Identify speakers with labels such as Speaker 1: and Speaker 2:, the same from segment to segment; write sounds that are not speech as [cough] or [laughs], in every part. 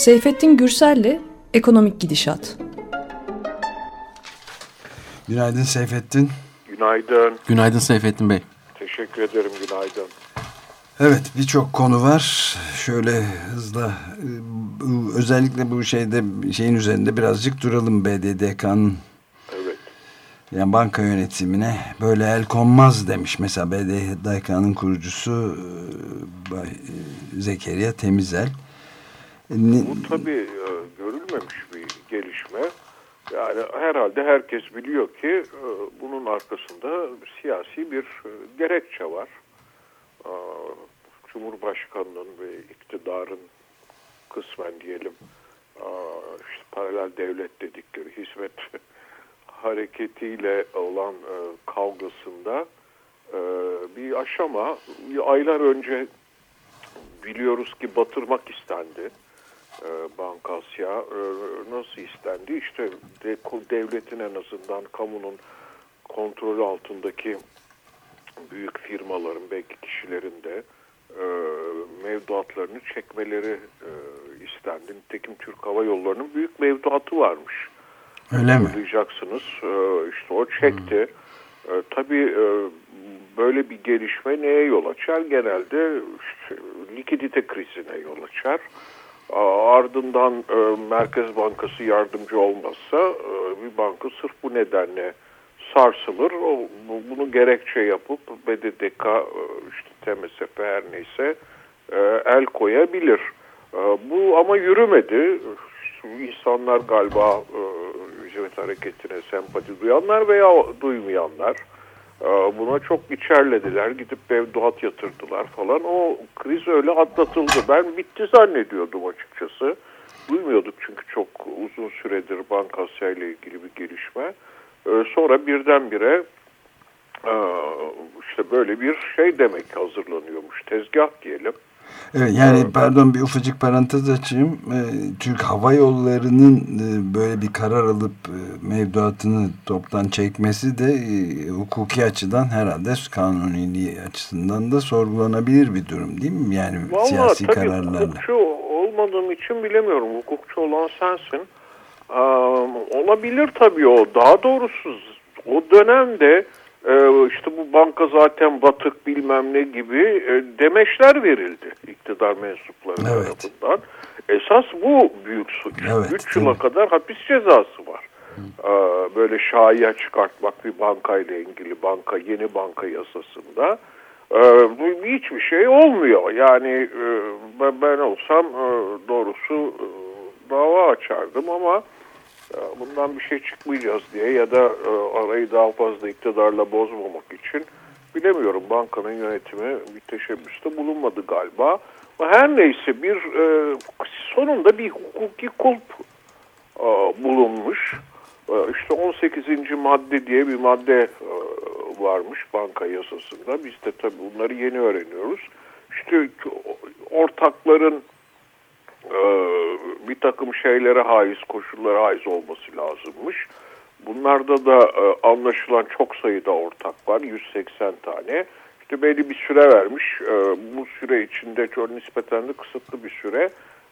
Speaker 1: Seyfettin Gürsel'le Ekonomik Gidişat.
Speaker 2: Günaydın Seyfettin.
Speaker 3: Günaydın.
Speaker 4: Günaydın Seyfettin Bey.
Speaker 3: Teşekkür ederim günaydın.
Speaker 2: Evet birçok konu var. Şöyle hızla özellikle bu şeyde şeyin üzerinde birazcık duralım BDDK'nın
Speaker 3: Evet.
Speaker 2: yani banka yönetimine böyle el konmaz demiş. Mesela BDDK'nın kurucusu e, Zekeriya Temizel.
Speaker 3: Bu tabii e, görülmemiş bir gelişme. Yani herhalde herkes biliyor ki e, bunun arkasında siyasi bir gerekçe var. Cumhurbaşkanının ve iktidarın kısmen diyelim işte paralel devlet dedikleri hizmet [laughs] hareketiyle olan kavgasında bir aşama aylar önce biliyoruz ki batırmak istendi Bankasya nasıl istendi işte devletin en azından kamunun kontrolü altındaki büyük firmaların belki kişilerin de e, mevduatlarını çekmeleri e, istendi. Nitekim Türk Hava Yolları'nın büyük mevduatı varmış.
Speaker 2: Öyle mi?
Speaker 3: Duyacaksınız. E, işte o çekti. Hmm. E, tabii e, böyle bir gelişme neye yol açar? Genelde işte, likidite krizine yol açar. Ardından e, Merkez Bankası yardımcı olmazsa e, bir banka sırf bu nedenle sarsılır. O, bunu gerekçe yapıp BDDK e, işte TMSF her neyse el koyabilir. Bu ama yürümedi. İnsanlar galiba hizmet hareketine sempati duyanlar veya duymayanlar buna çok içerlediler. Gidip mevduat yatırdılar falan. O kriz öyle atlatıldı. Ben bitti zannediyordum açıkçası. Duymuyorduk çünkü çok uzun süredir Bankasya ile ilgili bir gelişme. Ee, sonra birdenbire e, işte böyle bir şey demek hazırlanıyormuş. Tezgah diyelim.
Speaker 2: Evet, yani ee, pardon bir ufacık parantez açayım. Ee, Türk Hava Yolları'nın e, böyle bir karar alıp e, mevduatını toptan çekmesi de hukuki açıdan herhalde kanuniliği açısından da sorgulanabilir bir durum değil mi? Yani
Speaker 3: Vallahi,
Speaker 2: siyasi
Speaker 3: tabii,
Speaker 2: kararlarla.
Speaker 3: Hukukçu olmadığım için bilemiyorum. Hukukçu olan sensin. Ee, olabilir tabii o. Daha doğrusu o dönemde e, işte bu banka zaten batık bilmem ne gibi e, demeçler verildi iktidar mensupları evet. tarafından. Esas bu büyük suç. Evet, 3 yıla kadar hapis cezası var. Ee, böyle şaiye çıkartmak bir bankayla ilgili banka yeni banka yasasında ee, hiçbir şey olmuyor. Yani e, ben olsam e, doğrusu dava açardım ama bundan bir şey çıkmayacağız diye ya da e, arayı daha fazla iktidarla bozmamak için bilemiyorum bankanın yönetimi bir teşebbüste bulunmadı galiba. Her neyse bir e, sonunda bir hukuki kulp e, bulunmuş. İşte 18. madde diye bir madde varmış banka yasasında. Biz de tabii bunları yeni öğreniyoruz. İşte ortakların bir takım şeylere haiz, koşullara haiz olması lazımmış. Bunlarda da e, anlaşılan çok sayıda ortak var, 180 tane. İşte belli bir süre vermiş. E, bu süre içinde çok nispeten de kısıtlı bir süre.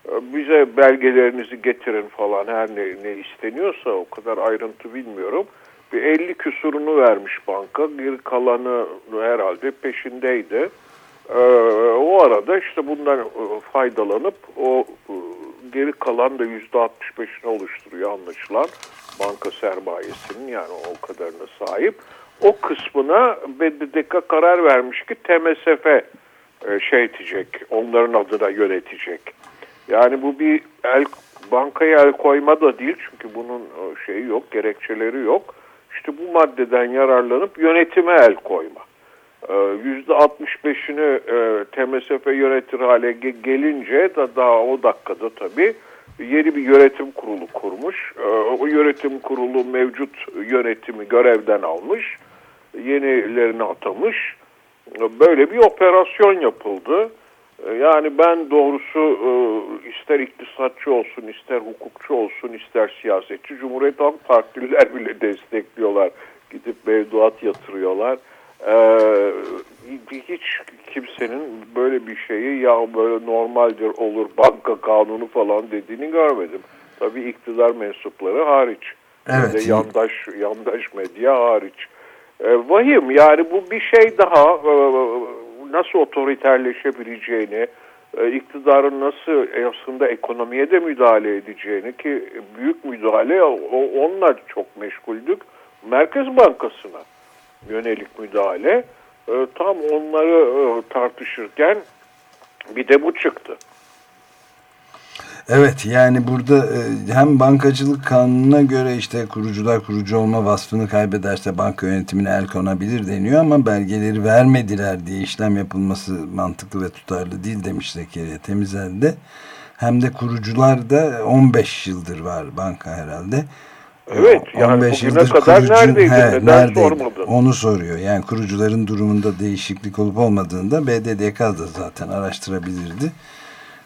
Speaker 3: E, bize belgelerinizi getirin falan her ne, ne isteniyorsa o kadar ayrıntı bilmiyorum. Bir 50 küsurunu vermiş banka. Geri kalanı herhalde peşindeydi. Ee, o arada işte bundan e, faydalanıp o e, geri kalan da yüzde 65'ini oluşturuyor anlaşılan banka sermayesinin yani o kadarına sahip. O kısmına BDDK karar vermiş ki TMSF e, şey edecek, onların adına yönetecek. Yani bu bir el, bankaya el koyma da değil çünkü bunun şeyi yok, gerekçeleri yok. İşte bu maddeden yararlanıp yönetime el koyma. %65'ini e, TMSF yönetir hale gelince da daha o dakikada tabii yeni bir yönetim kurulu kurmuş. E, o yönetim kurulu mevcut yönetimi görevden almış. Yenilerini atamış. Böyle bir operasyon yapıldı. E, yani ben doğrusu e, ister iktisatçı olsun, ister hukukçu olsun, ister siyasetçi, Cumhuriyet Halk Partililer bile destekliyorlar. Gidip mevduat yatırıyorlar. Ee, hiç kimsenin böyle bir şeyi ya böyle normaldir olur banka kanunu falan dediğini görmedim. Tabii iktidar mensupları hariç.
Speaker 2: Evet.
Speaker 3: Ve yandaş, yandaş medya hariç. Ee, vahim yani bu bir şey daha e, nasıl otoriterleşebileceğini, e, iktidarın nasıl aslında ekonomiye de müdahale edeceğini ki büyük müdahale onunla çok meşguldük. Merkez Bankası'na yönelik müdahale e, tam onları e, tartışırken bir de bu çıktı.
Speaker 2: Evet yani burada hem bankacılık kanununa göre işte kurucular kurucu olma vasfını kaybederse banka yönetimine el konabilir deniyor ama belgeleri vermediler diye işlem yapılması mantıklı ve tutarlı değil demiş Zekeriya Temizel'de. Hem de kurucular da 15 yıldır var banka herhalde.
Speaker 3: Evet yani 15 bugüne kadar kurucu, neredeydi he, neden neredeydi? sormadın?
Speaker 2: Onu soruyor. Yani kurucuların durumunda değişiklik olup olmadığında BDDK da zaten araştırabilirdi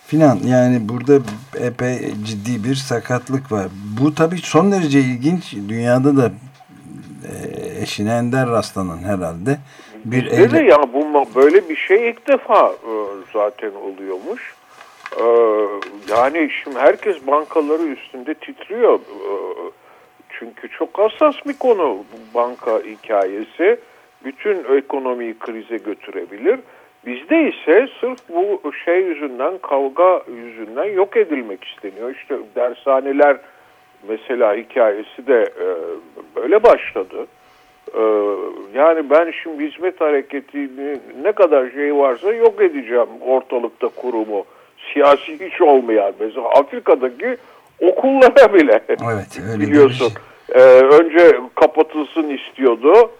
Speaker 2: filan. Yani burada epey ciddi bir sakatlık var. Bu tabii son derece ilginç. Dünyada da e, eşine ender rastlanan herhalde.
Speaker 3: Bir Bizde eyle... de ya bu böyle bir şey ilk defa e, zaten oluyormuş. E, yani şimdi herkes bankaları üstünde titriyor. Çünkü çok hassas bir konu banka hikayesi. Bütün ekonomiyi krize götürebilir. Bizde ise sırf bu şey yüzünden, kavga yüzünden yok edilmek isteniyor. İşte dershaneler mesela hikayesi de e, böyle başladı. E, yani ben şimdi hizmet hareketini ne kadar şey varsa yok edeceğim ortalıkta kurumu. Siyasi hiç olmayan mesela Afrika'daki okullara bile
Speaker 2: evet, öyle
Speaker 3: biliyorsun. Şey. E, önce kapatılsın istiyordu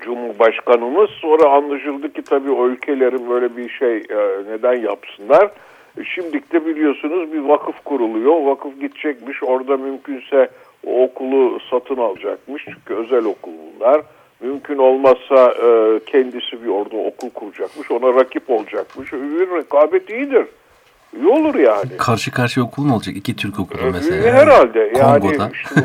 Speaker 3: Cumhurbaşkanımız. Sonra anlaşıldı ki tabii o ülkelerin böyle bir şey e, neden yapsınlar. E, Şimdi de biliyorsunuz bir vakıf kuruluyor. Vakıf gidecekmiş orada mümkünse o okulu satın alacakmış. Çünkü özel okul bunlar. Mümkün olmazsa e, kendisi bir orada okul kuracakmış. Ona rakip olacakmış. Bir rekabet iyidir. İyi olur yani.
Speaker 4: Karşı karşıya okul mu olacak? İki Türk okulu mesela.
Speaker 3: Herhalde. Yani işte,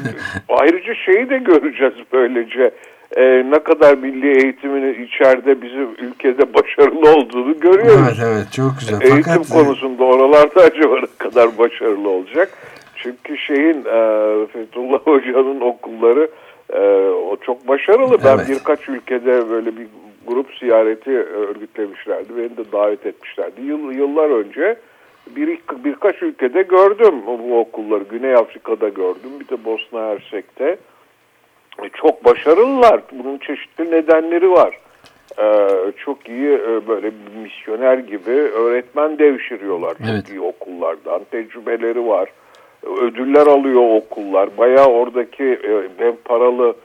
Speaker 3: ayrıca şeyi de göreceğiz böylece e, ne kadar milli eğitimin içeride bizim ülkede başarılı olduğunu görüyoruz.
Speaker 2: Evet evet çok güzel.
Speaker 3: Eğitim Fakat... E, konusunda oralarda acaba ne kadar başarılı olacak? Çünkü şeyin e, Fethullah Hoca'nın okulları e, o çok başarılı. Ben evet. birkaç ülkede böyle bir grup ziyareti örgütlemişlerdi. Beni de davet etmişlerdi. Yıl, yıllar önce bir, birkaç ülkede gördüm bu okulları. Güney Afrika'da gördüm. Bir de Bosna Hersek'te. E, çok başarılılar. Bunun çeşitli nedenleri var. Ee, çok iyi e, böyle misyoner gibi öğretmen devşiriyorlar. Çok evet. iyi okullardan. Tecrübeleri var. Ödüller alıyor okullar. Bayağı oradaki e, hem paralı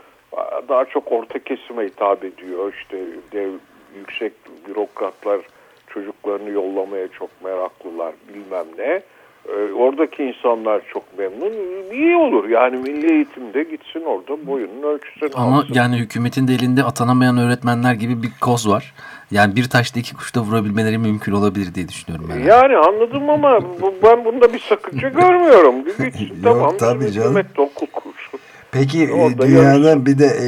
Speaker 3: daha çok orta kesime hitap ediyor. İşte dev, yüksek bürokratlar çocuklarını yollamaya çok meraklılar bilmem ne. Ee, oradaki insanlar çok memnun. İyi olur yani milli eğitimde gitsin orada boyunun ölçüsünü
Speaker 4: Ama alsın. yani hükümetin de elinde atanamayan öğretmenler gibi bir koz var. Yani bir taşta iki kuşta vurabilmeleri mümkün olabilir diye düşünüyorum ben.
Speaker 3: Yani anladım ama bu, ben bunda bir sakınca görmüyorum. [laughs] Gitsin, tamam,
Speaker 2: tabii canım.
Speaker 3: Hükümet okul kursun.
Speaker 2: Peki Orada dünyada yarışın. bir de e,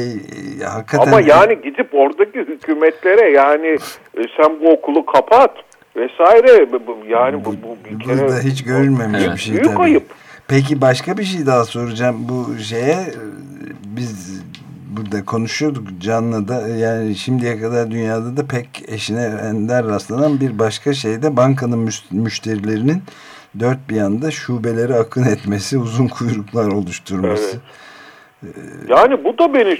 Speaker 2: e, hakikaten...
Speaker 3: Ama yani gidip oradaki hükümetlere yani e, sen bu okulu kapat vesaire yani bu, bu bir kere
Speaker 2: Burada hiç görülmemiş bir şey
Speaker 3: büyük tabii. ayıp.
Speaker 2: Peki başka bir şey daha soracağım bu şeye biz burada konuşuyorduk canlı da yani şimdiye kadar dünyada da pek eşine ender rastlanan bir başka şey de bankanın müşterilerinin dört bir yanda şubeleri akın etmesi uzun kuyruklar oluşturması. Evet.
Speaker 3: Yani bu da beni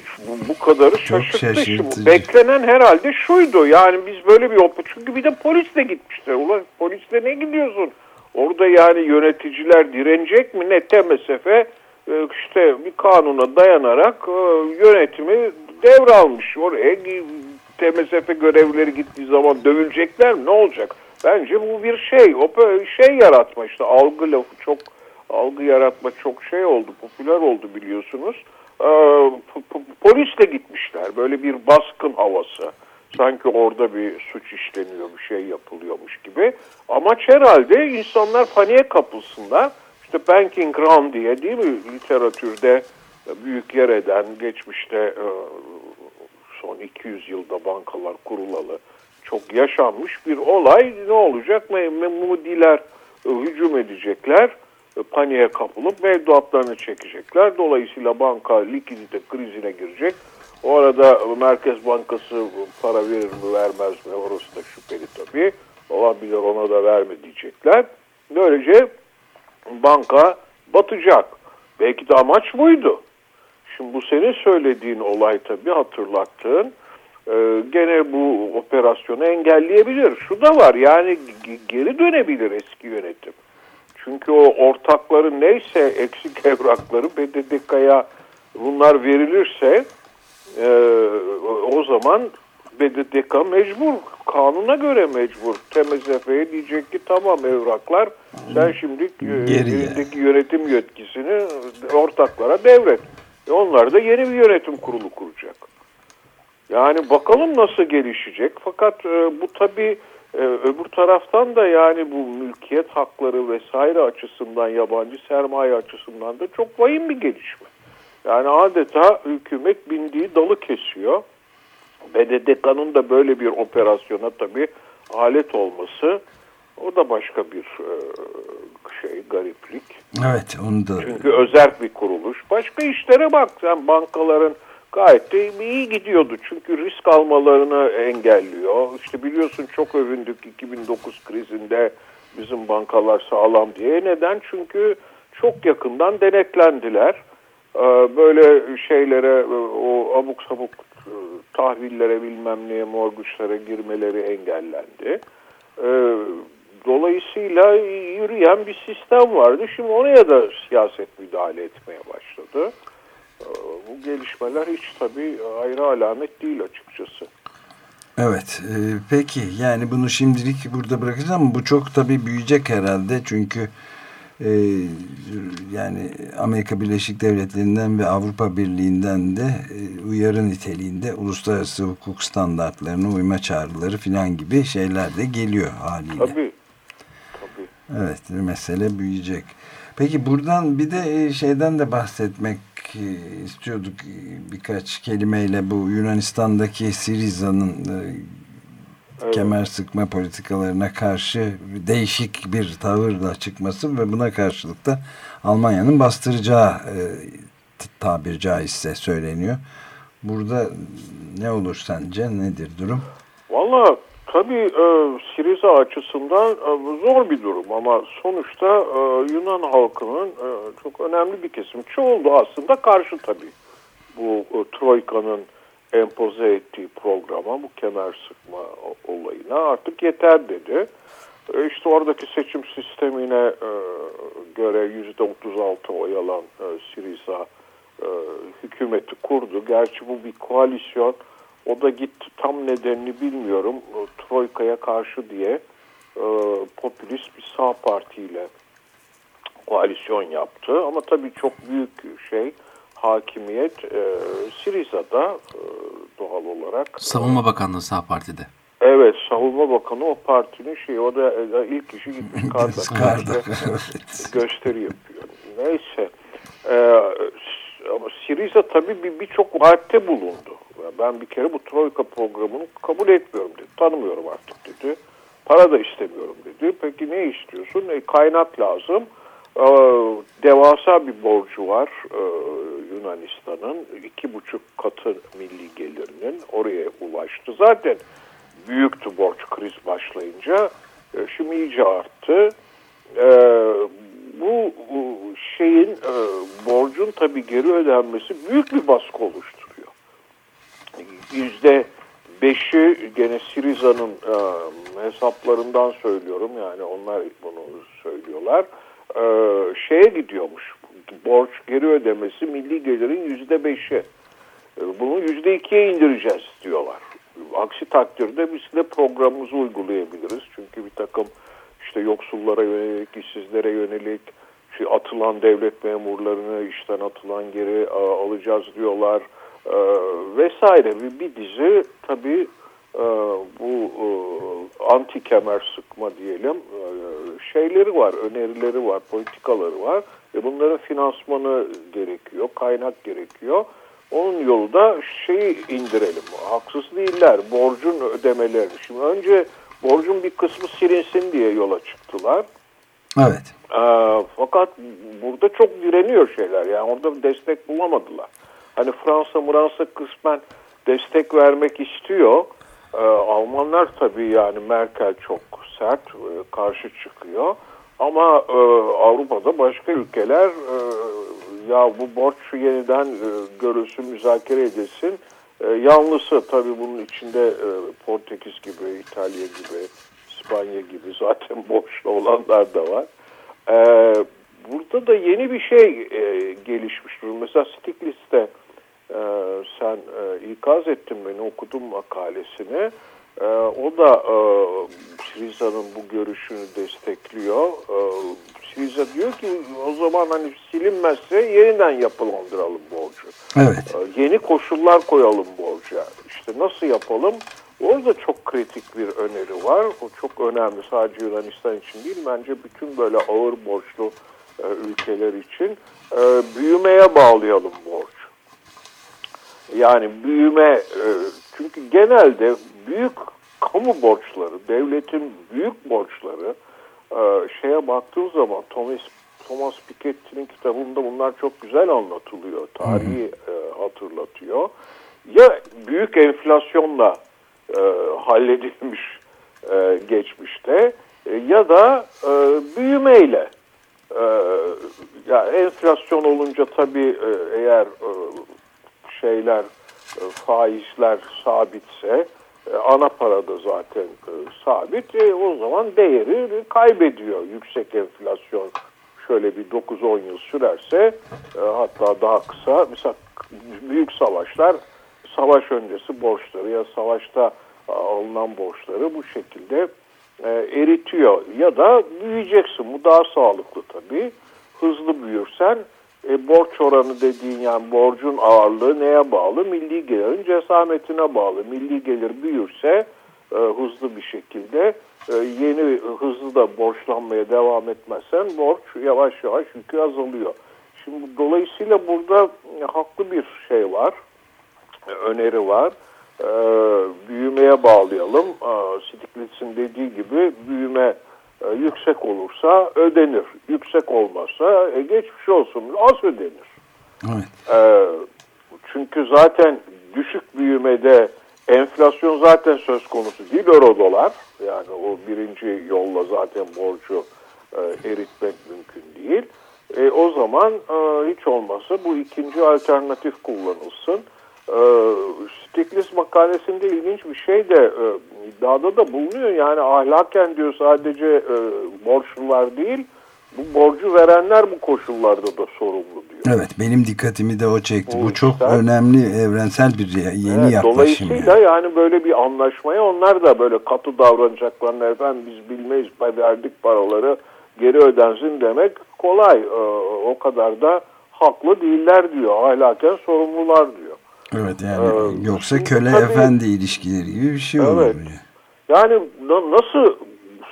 Speaker 3: bu, kadarı şaşırttı. Şimdi beklenen herhalde şuydu. Yani biz böyle bir çünkü bir de polis de gitmişler. Ulan polisle ne gidiyorsun? Orada yani yöneticiler direnecek mi? Ne temesefe e, işte bir kanuna dayanarak e, yönetimi devralmış. Oraya TMSF görevleri gittiği zaman dövülecekler mi? Ne olacak? Bence bu bir şey. O şey yaratma işte algı lafı çok algı yaratma çok şey oldu, popüler oldu biliyorsunuz. Ee, polisle gitmişler. Böyle bir baskın havası. Sanki orada bir suç işleniyor, bir şey yapılıyormuş gibi. Amaç herhalde insanlar paniğe kapılsınlar. İşte banking run diye değil mi literatürde büyük yer eden, geçmişte e, son 200 yılda bankalar kurulalı çok yaşanmış bir olay. Ne olacak? Memudiler e, hücum edecekler, paniğe kapılıp mevduatlarını çekecekler. Dolayısıyla banka likidite krizine girecek. O arada Merkez Bankası para verir mi vermez mi orası da şüpheli tabii. Olabilir ona da verme diyecekler. Böylece banka batacak. Belki de amaç buydu. Şimdi bu senin söylediğin olay tabii hatırlattığın e, gene bu operasyonu engelleyebilir. Şu da var yani geri dönebilir eski yönetim. Çünkü o ortakların neyse eksik evrakları BDDK'ya bunlar verilirse e, o zaman BDDK mecbur, kanuna göre mecbur. TMSF'ye diyecek ki tamam evraklar sen şimdi e, elindeki yönetim yetkisini ortaklara devret. E onlar da yeni bir yönetim kurulu kuracak. Yani bakalım nasıl gelişecek. Fakat e, bu tabii e, öbür taraftan da yani bu mülkiyet hakları vesaire açısından yabancı sermaye açısından da çok vahim bir gelişme. Yani adeta hükümet bindiği dalı kesiyor. BDDK'nın da böyle bir operasyona tabii alet olması o da başka bir e, şey gariplik.
Speaker 2: Evet onu da.
Speaker 3: Çünkü özel bir kuruluş. Başka işlere bak sen bankaların gayet de iyi gidiyordu. Çünkü risk almalarını engelliyor. İşte biliyorsun çok övündük 2009 krizinde bizim bankalar sağlam diye. Neden? Çünkü çok yakından denetlendiler. Ee, böyle şeylere o abuk sabuk e, tahvillere bilmem neye morguçlara girmeleri engellendi. Ee, dolayısıyla yürüyen bir sistem vardı. Şimdi oraya da siyaset müdahale etmeye başladı. Bu gelişmeler hiç tabii ayrı alamet değil açıkçası.
Speaker 2: Evet e, peki yani bunu şimdilik burada bırakacağız ama bu çok tabii büyüyecek herhalde çünkü e, yani Amerika Birleşik Devletleri'nden ve Avrupa Birliği'nden de e, uyarı niteliğinde uluslararası hukuk standartlarına uyma çağrıları filan gibi şeyler de geliyor haliyle.
Speaker 3: Tabii. tabii.
Speaker 2: Evet mesele büyüyecek. Peki buradan bir de şeyden de bahsetmek istiyorduk birkaç kelimeyle bu Yunanistan'daki Siriza'nın evet. kemer sıkma politikalarına karşı değişik bir tavırla çıkması ve buna karşılık da Almanya'nın bastıracağı e, tabir caizse söyleniyor. Burada ne olur sence? Nedir durum?
Speaker 3: Valla tabii e, Siriza açısından e, zor bir durum ama sonuçta e, Yunan halkının e, çok önemli bir kesim. Çoğunluğu aslında karşı tabii bu e, Troika'nın empoze ettiği programa, bu kemer sıkma olayına artık yeter dedi. E, işte oradaki seçim sistemine e, göre %36 oy alan e, Siriza e, hükümeti kurdu. Gerçi bu bir koalisyon. O da gitti tam nedenini bilmiyorum. E, Troika'ya karşı diye e, popülist bir sağ partiyle koalisyon yaptı. Ama tabii çok büyük şey hakimiyet e, Siriza'da e, doğal olarak.
Speaker 4: Savunma Bakanlığı sağ partide.
Speaker 3: Evet Savunma Bakanı o partinin şeyi o da e, ilk kişi gitmiş [laughs] Kardak gösteri yapıyor. Neyse e, ama Siriza tabii birçok bir vaatte bulundu. Ben bir kere bu Troika programını kabul etmiyorum dedi. Tanımıyorum artık dedi. Para da istemiyorum dedi. Peki ne istiyorsun? E, kaynak lazım. Ee, devasa bir borcu var ee, Yunanistan'ın. iki buçuk katı milli gelirinin oraya ulaştı. Zaten büyüktü borç kriz başlayınca. Ee, şimdi iyice arttı. Bu şeyin e, borcun tabii geri ödenmesi büyük bir baskı oluşturuyor. Yüzde beşi gene Siriza'nın e, hesaplarından söylüyorum yani onlar bunu söylüyorlar e, şeye gidiyormuş. Borç geri ödemesi milli gelirin yüzde beşi. E, bunu yüzde ikiye indireceğiz diyorlar. Aksi takdirde biz de programımızı uygulayabiliriz. Çünkü bir takım işte yoksullara yönelik, işsizlere yönelik atılan devlet memurlarını işten atılan geri a, alacağız diyorlar e, vesaire. Bir, bir dizi tabii e, bu e, anti kemer sıkma diyelim e, şeyleri var, önerileri var, politikaları var ve bunların finansmanı gerekiyor, kaynak gerekiyor. Onun yolu da şeyi indirelim. Haksız değiller. Borcun ödemelerini. Şimdi önce borcun bir kısmı silinsin diye yola çıktılar.
Speaker 2: Evet.
Speaker 3: Ee, fakat burada çok direniyor şeyler. Yani orada destek bulamadılar. Hani Fransa, Fransa kısmen destek vermek istiyor. Ee, Almanlar tabii yani Merkel çok sert e, karşı çıkıyor. Ama e, Avrupa'da başka ülkeler e, ya bu borç yeniden e, görülsün, müzakere edilsin. E, yanlısı tabii bunun içinde e, Portekiz gibi, İtalya gibi, İspanya gibi zaten [laughs] borçlu olanlar da var. E, burada da yeni bir şey e, gelişmiş durum. Mesela Stiglitz'te e, sen e, ikaz ettin beni okudum makalesini. E, o da e, Siriza'nın bu görüşünü destekliyor. E, Siriza diyor ki o zaman hani silinmezse yeniden yapılandıralım borcu.
Speaker 2: Evet.
Speaker 3: E, yeni koşullar koyalım borca. İşte nasıl yapalım? Orada çok kritik bir öneri var. O çok önemli sadece Yunanistan için değil bence bütün böyle ağır borçlu e, ülkeler için e, büyümeye bağlayalım borç. Yani büyüme e, çünkü genelde büyük kamu borçları, devletin büyük borçları e, şeye baktığın zaman Thomas Thomas Piketty'nin kitabında bunlar çok güzel anlatılıyor. Tarihi e, hatırlatıyor. Ya büyük enflasyonla e, halledilmiş e, geçmişte e, ya da e, büyümeyle. E, ya enflasyon olunca tabii e, eğer e, şeyler e, faizler sabitse ana para da zaten sabit. O zaman değeri kaybediyor yüksek enflasyon. Şöyle bir 9-10 yıl sürerse hatta daha kısa mesela büyük savaşlar savaş öncesi borçları ya savaşta alınan borçları bu şekilde e, eritiyor ya da büyüyeceksin bu daha sağlıklı tabii hızlı büyürsen e, borç oranı dediğin yani borcun ağırlığı neye bağlı? Milli gelirin cesametine bağlı. Milli gelir büyürse e, hızlı bir şekilde e, yeni hızlı da borçlanmaya devam etmezsen borç yavaş yavaş yükü azalıyor. Şimdi dolayısıyla burada e, haklı bir şey var, e, öneri var. E, büyümeye bağlayalım. E, Stiglitz'in dediği gibi büyüme e, yüksek olursa ödenir. Yüksek olmazsa e, geçmiş olsun az ödenir.
Speaker 2: Evet.
Speaker 3: E, çünkü zaten düşük büyümede enflasyon zaten söz konusu değil euro dolar. Yani o birinci yolla zaten borcu e, eritmek mümkün değil. E, o zaman e, hiç olmazsa bu ikinci alternatif kullanılsın. E, Stiglitz makalesinde ilginç bir şey de e, iddiada da bulunuyor. Yani ahlaken diyor sadece e, borçlular değil, bu borcu verenler bu koşullarda da sorumlu diyor.
Speaker 2: Evet benim dikkatimi de o çekti. Bu,
Speaker 3: Bu
Speaker 2: çok
Speaker 3: güzel.
Speaker 2: önemli evrensel bir yeni
Speaker 3: Evet,
Speaker 2: yaklaşım.
Speaker 3: dolayısıyla
Speaker 2: yani.
Speaker 3: yani. böyle bir anlaşmaya onlar da böyle katı davranacaklarını efendim biz bilmeyiz verdik paraları geri ödensin demek kolay. Ee, o kadar da haklı değiller diyor. Ahlaken sorumlular diyor.
Speaker 2: Evet yani
Speaker 3: Ee,
Speaker 2: yoksa köle
Speaker 3: tabii-
Speaker 2: efendi ilişkileri gibi bir şey olur.
Speaker 3: Evet. Yani na- nasıl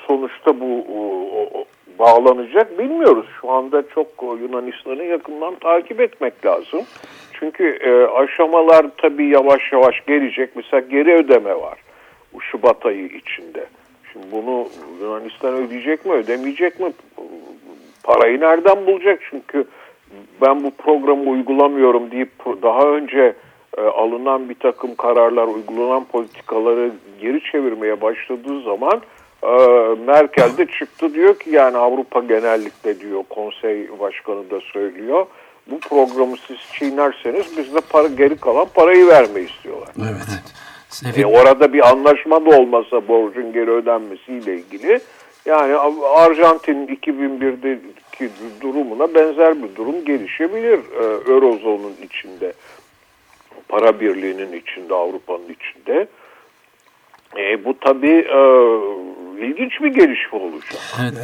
Speaker 3: sonuçta bu o- o- bağlanacak bilmiyoruz. Şu anda çok Yunanistan'ı yakından takip etmek lazım. Çünkü e, aşamalar tabii yavaş yavaş gelecek. Mesela geri ödeme var bu Şubat ayı içinde. Şimdi bunu Yunanistan ödeyecek mi ödemeyecek mi? Parayı nereden bulacak? Çünkü ben bu programı uygulamıyorum deyip daha önce e, alınan bir takım kararlar, uygulanan politikaları geri çevirmeye başladığı zaman e, Merkel de çıktı diyor ki yani Avrupa genellikle diyor konsey başkanı da söylüyor. Bu programı siz çiğnerseniz biz de para, geri kalan parayı vermeyi istiyorlar.
Speaker 2: Evet.
Speaker 3: E, orada bir anlaşma da olmasa borcun geri ödenmesiyle ilgili yani Arjantin 2001'deki durumuna benzer bir durum gelişebilir e, Eurozon'un içinde para birliğinin içinde Avrupa'nın içinde. E, bu tabii e, ilginç bir gelişme olacak.
Speaker 4: Evet.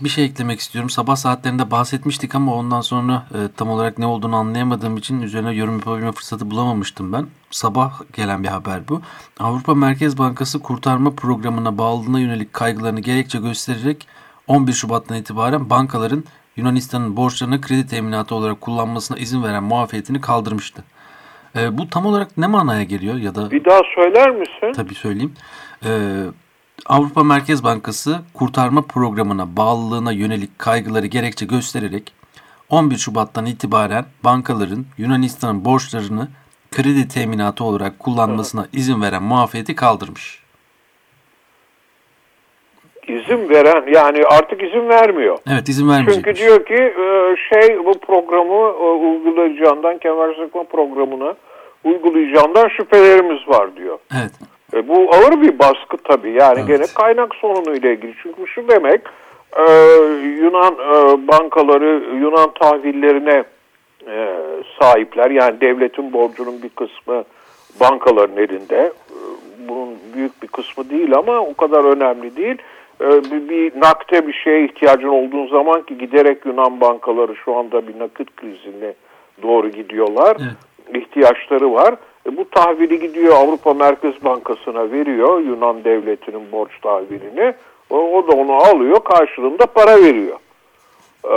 Speaker 4: Bir şey eklemek istiyorum. Sabah saatlerinde bahsetmiştik ama ondan sonra e, tam olarak ne olduğunu anlayamadığım için üzerine yorum yapabilme fırsatı bulamamıştım ben. Sabah gelen bir haber bu. Avrupa Merkez Bankası kurtarma programına bağlılığına yönelik kaygılarını gerekçe göstererek 11 Şubat'tan itibaren bankaların Yunanistan'ın borçlarını kredi teminatı olarak kullanmasına izin veren muafiyetini kaldırmıştı. E, bu tam olarak ne manaya geliyor ya da?
Speaker 3: Bir daha söyler misin?
Speaker 4: Tabii söyleyeyim. E, Avrupa Merkez Bankası kurtarma programına bağlılığına yönelik kaygıları gerekçe göstererek 11 Şubat'tan itibaren bankaların Yunanistan'ın borçlarını kredi teminatı olarak kullanmasına izin veren muafiyeti kaldırmış.
Speaker 3: İzin veren yani artık izin vermiyor.
Speaker 4: Evet izin vermeyecek.
Speaker 3: Çünkü diyor ki e, şey bu programı e, uygulayacağından kemer sıkma programını uygulayacağından şüphelerimiz var diyor.
Speaker 4: Evet.
Speaker 3: E, bu ağır bir baskı tabii yani
Speaker 2: Evet.
Speaker 3: gene kaynak sorunuyla ilgili. Çünkü şu demek e, Yunan e, bankaları Yunan tahvillerine e, sahipler. Yani devletin borcunun bir kısmı bankaların elinde. E, bunun büyük bir kısmı değil ama o kadar önemli değil. E, bir, bir nakde bir şeye ihtiyacın olduğun zaman ki giderek Yunan bankaları şu anda bir nakit krizine doğru gidiyorlar.
Speaker 4: Evet.
Speaker 3: ihtiyaçları var. E, bu tahvili gidiyor Avrupa Merkez Bankası'na veriyor Yunan devletinin borç tahvilini. O, o da onu alıyor karşılığında para veriyor. E,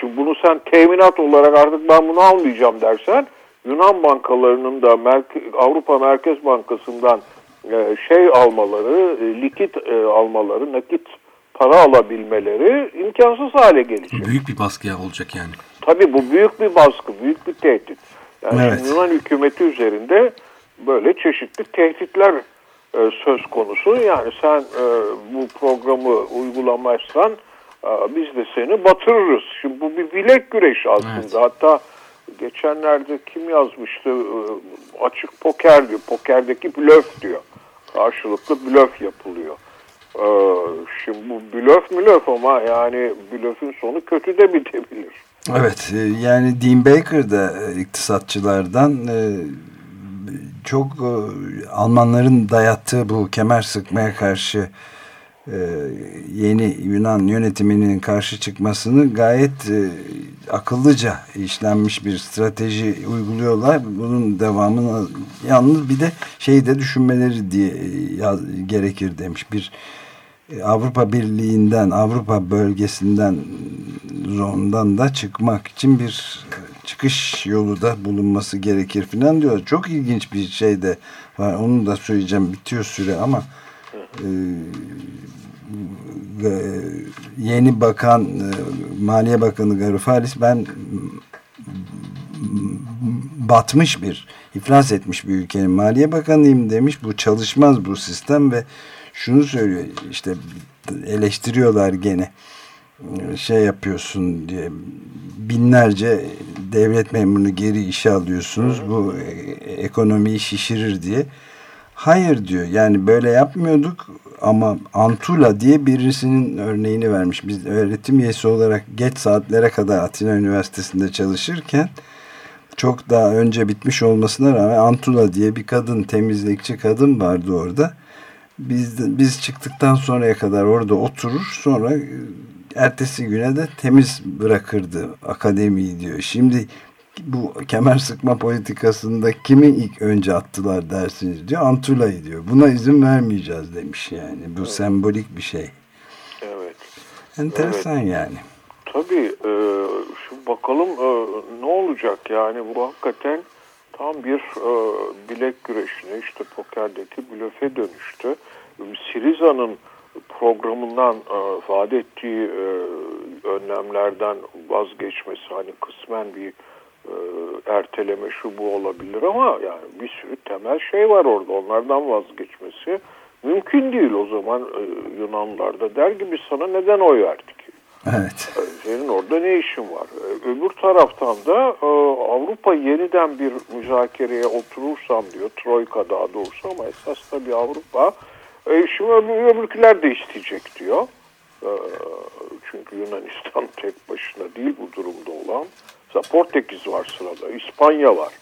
Speaker 3: şimdi bunu sen teminat olarak artık ben bunu almayacağım dersen Yunan bankalarının da Merke- Avrupa Merkez Bankası'ndan e, şey almaları, e, likit e, almaları, nakit para alabilmeleri imkansız hale gelecek.
Speaker 4: Büyük bir baskıya olacak yani.
Speaker 3: Tabii bu büyük bir baskı, büyük bir tehdit. Yani
Speaker 2: Evet.
Speaker 3: Yunan hükümeti üzerinde böyle çeşitli tehditler e, söz konusu. Yani sen e, bu programı uygulamazsan e, biz de seni batırırız. Şimdi bu bir bilek güreşi aslında.
Speaker 4: Evet.
Speaker 3: Hatta geçenlerde kim yazmıştı? E, açık poker diyor. Pokerdeki blöf diyor. Karşılıklı blöf yapılıyor. E, şimdi bu blöf mülöf ama yani blöfün sonu kötü de bitebilir.
Speaker 2: Evet e, yani Dean Baker da e, iktisatçılardan e, çok Almanların dayattığı bu kemer sıkmaya karşı yeni Yunan yönetiminin karşı çıkmasını gayet e, akıllıca işlenmiş bir strateji uyguluyorlar. Bunun devamını yalnız bir de şey de düşünmeleri diye e, yaz- gerekir demiş. Bir e, Avrupa Birliği'nden, Avrupa bölgesinden zondan da çıkmak için bir e, çıkış yolu da bulunması gerekir filan diyor. Çok ilginç bir şey de var. Onu da söyleyeceğim. Bitiyor süre ama e, e, yeni bakan e, Maliye Bakanı Garufalis ben batmış bir iflas etmiş bir ülkenin maliye bakanıyım demiş. Bu çalışmaz bu sistem ve şunu söylüyor işte eleştiriyorlar gene. Şey yapıyorsun diye binlerce devlet memurunu geri işe alıyorsunuz. Bu e, ekonomiyi şişirir diye hayır diyor yani böyle yapmıyorduk ama Antula diye birisinin örneğini vermiş biz öğretim üyesi olarak geç saatlere kadar Atina Üniversitesi'nde çalışırken çok daha önce bitmiş olmasına rağmen Antula diye bir kadın temizlikçi kadın vardı orada. Biz biz çıktıktan sonraya kadar orada oturur sonra ertesi güne de temiz bırakırdı akademiyi diyor. Şimdi bu kemer sıkma politikasında kimi ilk önce attılar dersiniz diyor. Antula'yı diyor. Buna izin vermeyeceğiz demiş yani. Bu sembolik bir şey.
Speaker 3: Evet.
Speaker 2: Enteresan yani.
Speaker 3: Tabii e, şu bakalım e, ne olacak yani bu hakikaten tam bir e, bilek güreşine işte pokerdeki blöfe dönüştü. Siriza'nın programından e, vaat ettiği e, önlemlerden vazgeçmesi hani kısmen bir e, erteleme şu bu olabilir ama yani bir sürü temel şey var orada onlardan vazgeçmesi mümkün değil o zaman e, Yunanlılar da der gibi sana neden oy verdik?
Speaker 2: Evet.
Speaker 3: Senin orada ne işin var? Ee, Öbür taraftan da e, Avrupa yeniden bir müzakereye oturursam diyor. Troika daha doğrusu ama esas tabii Avrupa. E, şimdi öbür, öbürküler de isteyecek diyor. E, çünkü Yunanistan [laughs] tek başına değil bu durumda olan. Portekiz var sırada. İspanya var.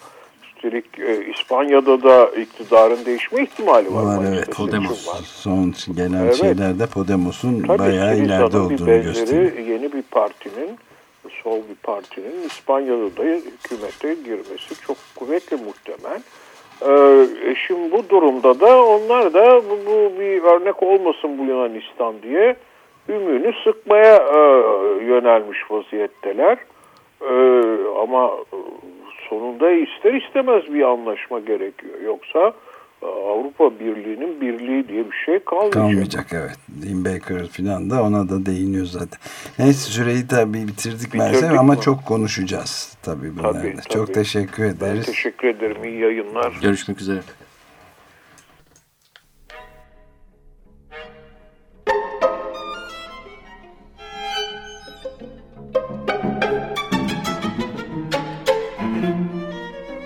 Speaker 3: Üstelik e, İspanya'da da iktidarın değişme ihtimali var.
Speaker 2: Var evet.
Speaker 4: Podemos.
Speaker 3: var.
Speaker 2: Son gelen
Speaker 3: Evet.
Speaker 2: şeylerde Podemos'un bayağı ileride olduğunu
Speaker 3: benzeri
Speaker 2: gösteriyor.
Speaker 3: yeni bir partinin, sol bir partinin İspanya'da da hükümete girmesi çok kuvvetli muhtemel. Ee, e şimdi bu durumda da onlar da bu, bu bir örnek olmasın bu Yunanistan diye ümünü sıkmaya e, yönelmiş vaziyetteler. Ee, ama e, sonunda ister istemez bir anlaşma gerekiyor. Yoksa e, Avrupa Birliği'nin birliği diye bir şey kalmayacak.
Speaker 2: Kalmayacak evet. Dean Baker falan da ona da değiniyor zaten. Neyse süreyi tabii bitirdik, bitirdik ama çok konuşacağız tabii bunlarda. Tabii, tabii. Çok teşekkür ederiz.
Speaker 3: Ben teşekkür ederim. İyi yayınlar.
Speaker 4: Görüşmek üzere.